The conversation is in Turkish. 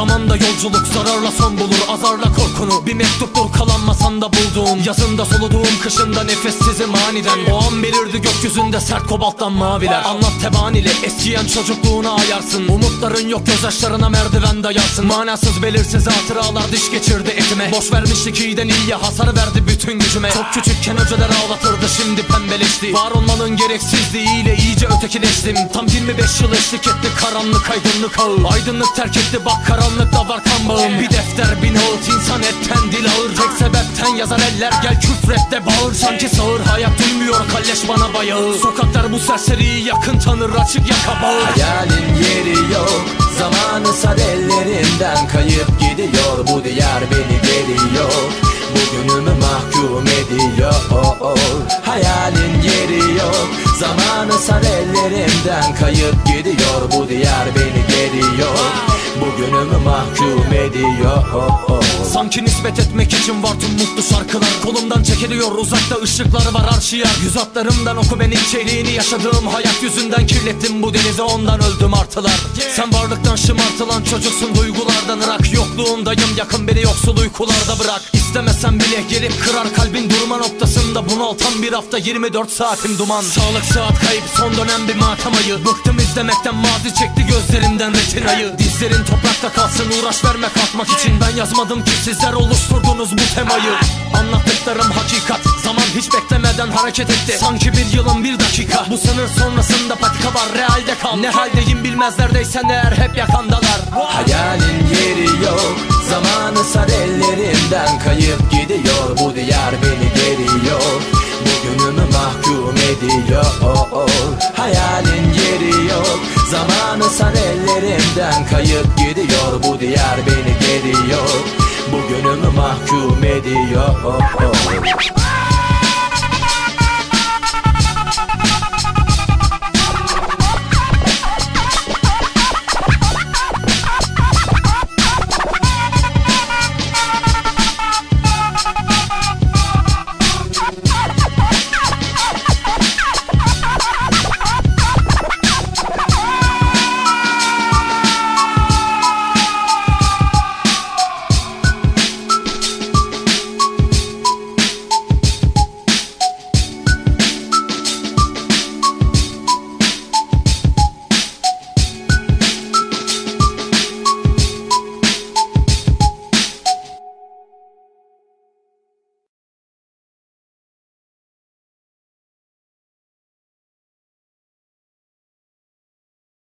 yolculuk zararla son bulur Azarla korkunu. Bir mektuptur kalan masanda bulduğum. Yazında soluduğum kışında nefessizim aniden. O an belirdi gökyüzünde sert kobalttan maviler. Anlat tebanili eskiyen çocukluğuna ayarsın. Umutların yok gözyaşlarına merdiven dayarsın. Manasız belirsiz hatıralar diş geçirdi etime. Boş vermişlik iyiden iyiye hasar verdi bütün gücüme. Çok küçükken öceler ağlatırdı şimdi pembeleşti. Var olmanın gereksizliğiyle iyice ötekileştim. Tam 25 yıl eşlik etti karanlık aydınlık ağır Aydınlık terk etti bak karanlıkta var kan bağım. Bir defter bin ağıt insan etten dil ağır. Tek sebepten yazar eller gel küfret de bağır. Sanki sağır hayat duymuyor kalleş bana bayağı Sokaklar bu serseriyi yakın tanır açık yaka bağır. Hayalin yeri yok Zamanı sar ellerinden kayıp gidiyor. Bu diyar beni geriyor Bugünümü mahkum ediyor. Hayalin yeri yok Zamanı sar ellerimden kayıp gidiyor. Bu diyar beni geriyor Bugünümü mahkum ediyor? Sanki nispet etmek için var tüm mutlu şarkılar. Kolumdan çekiliyor uzakta ışıkları var arşiyer. Yüz atlarımdan oku ben içeriğini yaşadığım hayat yüzünden Kirlettim bu denize ondan öldüm artılar. Sen varlıktan şımartılan çocuksun duygulardan ırak. Yokluğundayım yakın beni yoksul uykularda bırak. İstemesen bile gelip kırar kalbin durma noktasında Bunaltan bir hafta 24 saatim duman. Sağlık saat kayıp son dönem bir matem ayı. Bıktım izlemekten mazi çekti gözlerimden retinayı Dizlerin toprakta kalsın uğraş verme kalkmak için. Ben yazmadım ki sizler oluşturdunuz bu temayı. Anlattıklarım hakikat Zaman hiç beklemeden hareket etti. Sanki bir yılın bir dakika Bu sınır sonrasında patika var realde kal. Ne haldeyim bilmezlerdeysen eğer hep yakandalar. Hayalin yeri yok Zamanı sar ellerimden kayıp gidiyor Bu diyar beni geriyor. Bugünümü mahkum ediyor. Hayalin yeri yok Zamanı sar ellerimden kayıp gidiyor Bu diyar beni geriyor. Bugünümü mahkum ediyor